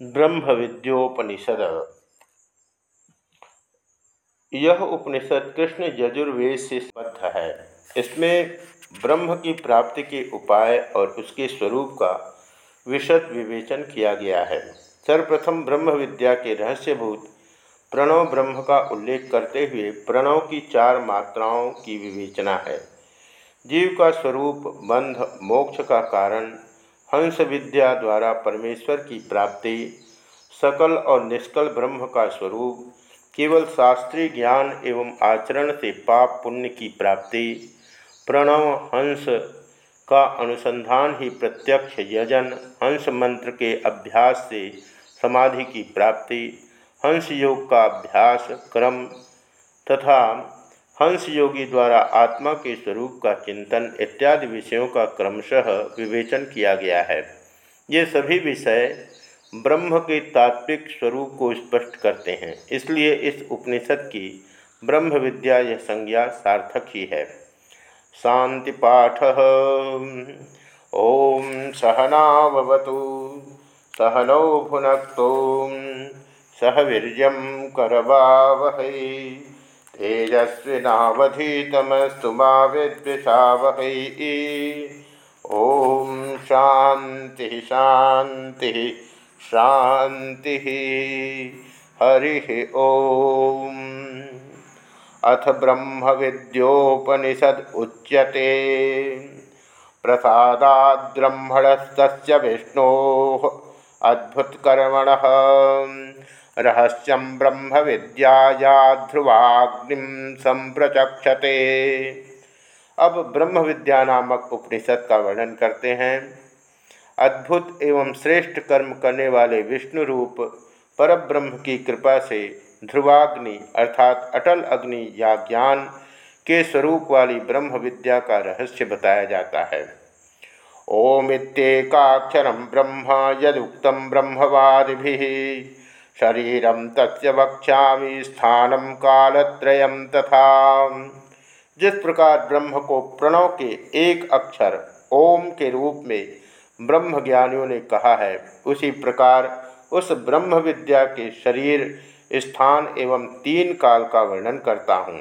ब्रह्म विद्योपनिषद यह उपनिषद कृष्ण यजुर्वेद से बद्ध है। इसमें ब्रह्म की प्राप्ति के उपाय और उसके स्वरूप का विशद विवेचन किया गया है। सर्वप्रथम ब्रह्म विद्या के रहस्यभूत प्रणव ब्रह्म का उल्लेख करते हुए प्रणव की चार मात्राओं की विवेचना है। जीव का स्वरूप, बंध, मोक्ष का कारण हंस विद्या द्वारा परमेश्वर की प्राप्ति, सकल और निष्कल ब्रह्म का स्वरूप, केवल शास्त्रीय ज्ञान एवं आचरण से पाप पुण्य की प्राप्ति, प्रणव हंस का अनुसंधान ही प्रत्यक्ष यजन, हंस मंत्र के अभ्यास से समाधि की प्राप्ति, हंस योग का अभ्यास, क्रम तथा हंस योगी द्वारा आत्मा के स्वरूप का चिंतन इत्यादि विषयों का क्रमशः विवेचन किया गया है। ये सभी विषय ब्रह्म के तात्विक स्वरूप को स्पष्ट करते हैं। इसलिए इस उपनिषद की ब्रह्म विद्या यह संज्ञा सार्थक ही है। शांति पाठ, ओम सहनावतु सहनौ भुनक्त सह वीर्यम करवा करवावह। तेजस्विनावधीतमस्तु विद्विषावह। ओम शांति शांति शांति हरि ओम अथ ब्रह्म विद्योपनिषद उच्यते। प्रसादाद्रह्मणस्त विष्णो अद्भुतकर्मण। रहस्यम ब्रह्म विद्याया ध्रुवाग्नि संप्रचक्षते। अब ब्रह्म विद्या नामक उपनिषद का वर्णन करते हैं। अद्भुत एवं श्रेष्ठ कर्म करने वाले विष्णु रूप परब्रह्म की कृपा से ध्रुवाग्नि अर्थात अटल अग्नि या ज्ञान के स्वरूप वाली ब्रह्म विद्या का रहस्य बताया जाता है। ओमित्येकाक्षर ब्रह्म, यदुक्त ब्रह्मवादि शरीरम तस्य वक्षा स्थानम कालत्रयम तथा। जिस प्रकार ब्रह्म को प्रणव के एक अक्षर ओम के रूप में ब्रह्म ज्ञानियों ने कहा है, उसी प्रकार उस ब्रह्म विद्या के शरीर, स्थान एवं तीन काल का वर्णन करता हूँ।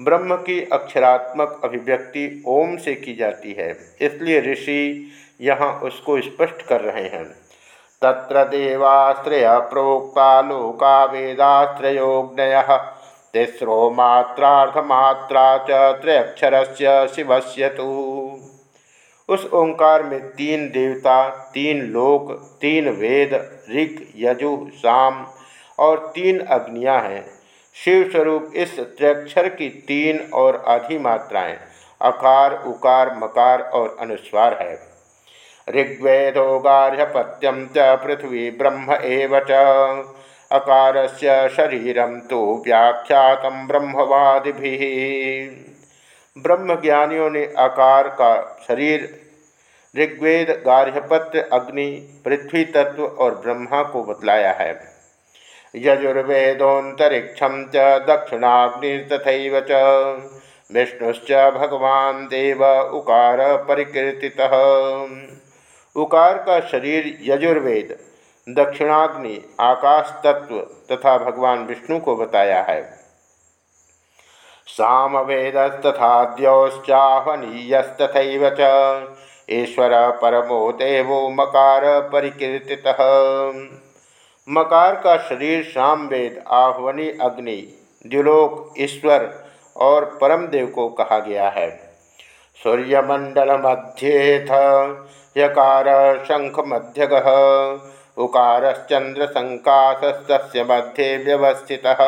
ब्रह्म की अक्षरात्मक अभिव्यक्ति ओम से की जाती है, इसलिए ऋषि यहाँ उसको स्पष्ट कर रहे हैं। तत्र देवाश्रय प्रोक्ता लोका वेदाश्रयोग्नय तिस्रो मात्रार्धमात्रा से शिव से तो। उस ओंकार में तीन देवता, तीन लोक, तीन वेद, ऋग, यजु, साम और तीन अग्नियाँ हैं। शिव स्वरूप इस त्र्यक्षर की तीन और आधी मात्राएँ, अकार, उकार, मकार और अनुस्वार है। ऋग्वेदो गार्हपत्यम च पृथ्वी ब्रह्म एव अकार से शरीरम तो व्याख्यात ब्रह्मवादि ब्रह्मज्ञानियों ने आकार का शरीर, ऋग्वेद गार्हपत्र अग्नि, पृथ्वी तत्व और ब्रह्मा को बतलाया है। यजुर्वेदोतरिक्षम च तथा च। विष्णुश्च भगवान देव उकार परिकीर्ति उकार का शरीर यजुर्वेद, दक्षिणाग्नि आकाश तत्व तथा भगवान विष्णु को बताया है। सामवेदस्तथाद्योश्चाहनीयस्तथैव च, ईश्वर परमो देवो मकार परिकीर्ति मकार का शरीर सामवेद, आह्वनी अग्नि द्युलोक ईश्वर और परम देव को कहा गया है। सूर्यमंडल मध्येथ यकार शंख मध्यग उकारश्चंद्र संकाशस्त मध्ये व्यवस्थितः।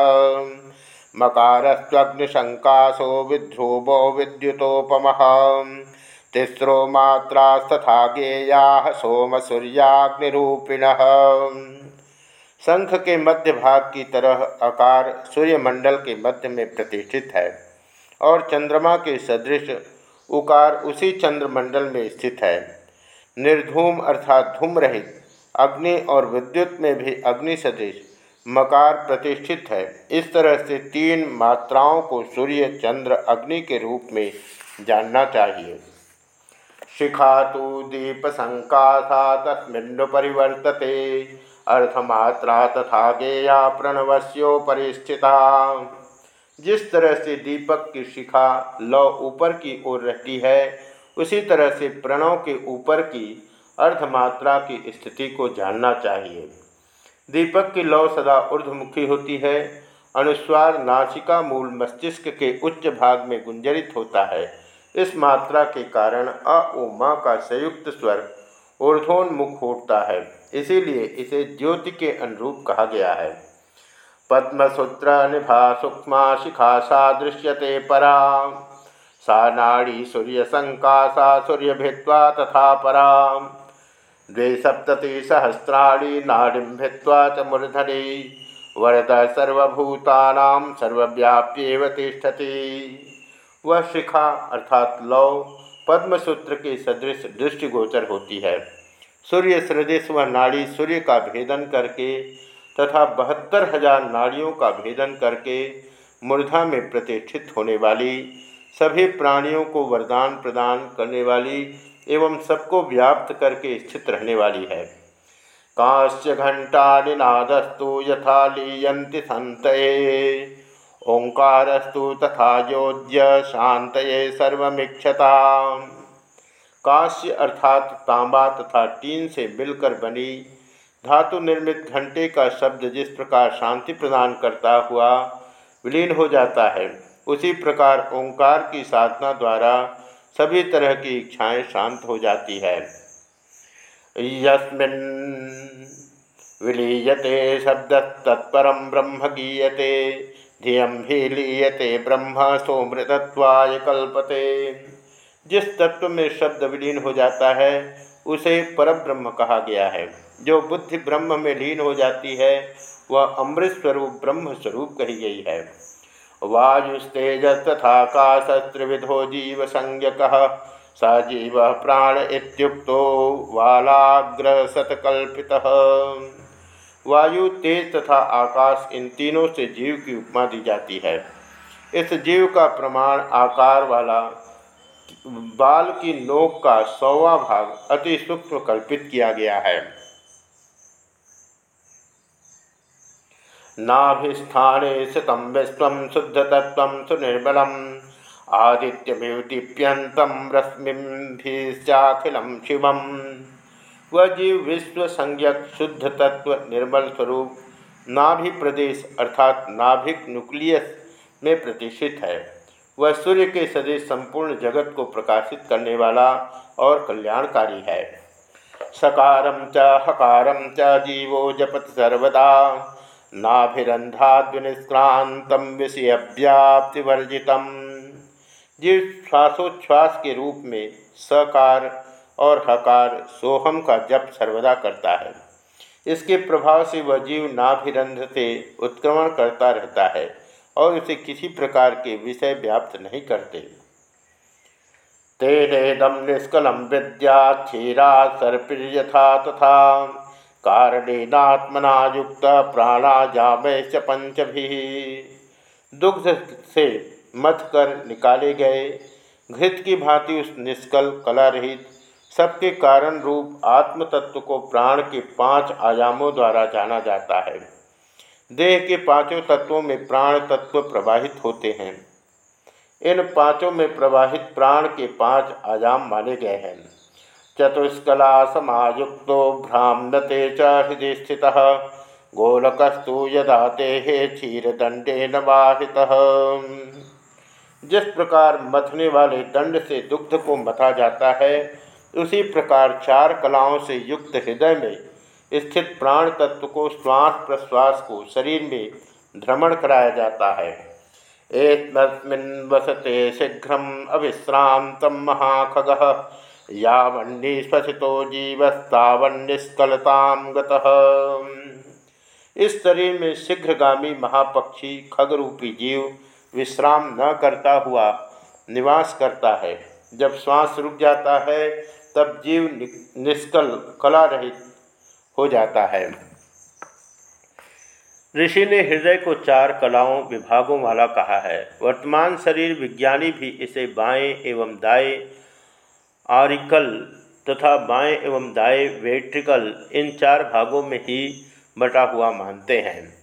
मकारस्वग्निशंकाशो विध्रुवो विद्युतोपम। तिस्रो मात्रास्तथा गेया सोम सूर्याग्निरूपिण शंख के मध्य भाग की तरह आकार सूर्यमंडल के मध्य में प्रतिष्ठित है और चंद्रमा के सदृश उकार उसी चंद्रमंडल में स्थित है। निर्धूम अर्थात धूम रहित अग्नि और विद्युत में भी अग्नि सदृश मकार प्रतिष्ठित है। इस तरह से तीन मात्राओं को सूर्य, चंद्र, अग्नि के रूप में जानना चाहिए। शिखा तो दीप संकाशा तस्मिन् परिवर्तते, अर्थमात्रा तथा गेया प्रणवस्योपरिस्थिता। जिस तरह से दीपक की शिखा लौ ऊपर की ओर रहती है, उसी तरह से प्रणव के ऊपर की अर्धमात्रा की स्थिति को जानना चाहिए। दीपक की लौ सदा ऊर्धमुखी होती है, अनुस्वार नासिका मूल मस्तिष्क के उच्च भाग में गुंजरित होता है। इस मात्रा के कारण अ ओ म का संयुक्त स्वर ऊर्धोन्मुख होता है, इसीलिए इसे ज्योति के अनुरूप कहा गया है। पद्मसूत्र निभा सूक्ष्म शिखा सा दृश्यते परा। सा नाड़ी सूर्य संकाशा सूर्य भित्वा तथा परा। द्वे सप्तति सहस्राणी नाड़ी भित्वा च मूर्धनि। वरद सर्वभूतानां सर्वव्याप्येव वह शिखा अर्थात लौ पद्मसूत्र के सदृश दृष्टिगोचर होती है। सूर्य सदृश वह नाड़ी सूर्य का भेदन करके तथा बहत्तर हज़ार नाड़ियों का भेदन करके मूर्धा में प्रतिष्ठित होने वाली, सभी प्राणियों को वरदान प्रदान करने वाली एवं सबको व्याप्त करके स्थित रहने वाली है। काश्य घंटा निनादस्तु यथा लीयंति संत ओंकारस्तु तथा योज्य शांत सर्वमीक्षता काश्य अर्थात तांबा तथा टीन से मिलकर बनी धातु निर्मित घंटे का शब्द जिस प्रकार शांति प्रदान करता हुआ विलीन हो जाता है, उसी प्रकार ओंकार की साधना द्वारा सभी तरह की इच्छाएँ शांत हो जाती है। विलीयते शब्द तत्परम ब्रह्म गीयते धियम भी लीयते ब्रह्म सोमृतत्वाय कल्पते। जिस तत्व में शब्द विलीन हो जाता है उसे परब्रह्म कहा गया है। जो बुद्धि ब्रह्म में लीन हो जाती है, वह अमृत स्वरूप ब्रह्म स्वरूप कही गई है। वायुस्तेज तथा काशस्त्रिविधो जीव संज्ञक, स जीव प्राण इत्युक्तो वालाग्र सतकल्पित। वायु, तेज तथा आकाश इन तीनों से जीव की उपमा दी जाती है। इस जीव का प्रमाण आकार वाला बाल की नोक का सौवा भाग अति सूक्ष्म कल्पित किया गया है। नाभिस्थाने स्थितं विश्व शुद्धतत्व सुनिर्मलम्। आदित्यमेव दीप्यन्तं रश्मिभिश्चाखिलं शिवम। वह जीव विश्व संज्ञक शुद्ध तत्व निर्मल स्वरूप नाभि प्रदेश अर्थात नाभिक न्यूक्लियस में प्रतिष्ठित है। वह सूर्य के सदृश संपूर्ण जगत को प्रकाशित करने वाला और कल्याणकारी है। सकारम च हकारम च, जीवो जपत सर्वदा। नाभिरंध्राद्विनिष्क्रांत विषयव्याप्तिवर्जित जीव श्वासोच्छ्वास के रूप में सकार और हकार सोहम का जप सर्वदा करता है। इसके प्रभाव से वह जीव नाभिरंध्र से उत्क्रमण करता रहता है। और उसे किसी प्रकार के विषय व्याप्त नहीं करते। तेनेदम निष्कलम विद्या क्षीरा सर्पिर्यथा तथा कारणेनात्मना युक्त प्राणाजामय च पंच भी दुग्ध से मथ कर निकाले गए। घृत की भांति उस निष्कल कला रहित सबके कारण रूप आत्म तत्व को प्राण के पाँच आयामों द्वारा जाना जाता है। देह के पाँचों तत्वों में प्राण तत्व प्रवाहित होते हैं। इन पाँचों में प्रवाहित प्राण के पाँच आयाम माने गए हैं। चतुष्कला, समायुक्त भ्राम्यते च स्थित, गोलकस्तु यदा देहे क्षीरदंडे नवाहित। जिस प्रकार मथने वाले दंड से दुग्ध को मथा जाता है, उसी प्रकार चार कलाओं से युक्त हृदय में स्थित प्राण तत्व को श्वास प्रश्वास को शरीर में भ्रमण कराया जाता है। एक वसते शीघ्र अविश्रांत महाखग। यावन्निश्वसितो जीवस्तावन्निष्कलताम इस शरीर में शीघ्रगामी महापक्षी खगरूपी जीव विश्राम न करता हुआ निवास करता है। जब श्वास रुक जाता है, तब जीव निष्कल कला रहित हो जाता है। ऋषि ने हृदय को चार कलाओं, विभागों वाला कहा है। वर्तमान शरीर विज्ञानी भी इसे बाएँ एवं दाएँ आरिकल तथा बाएँ एवं दाएँ वेट्रिकल इन चार भागों में ही बटा हुआ मानते हैं।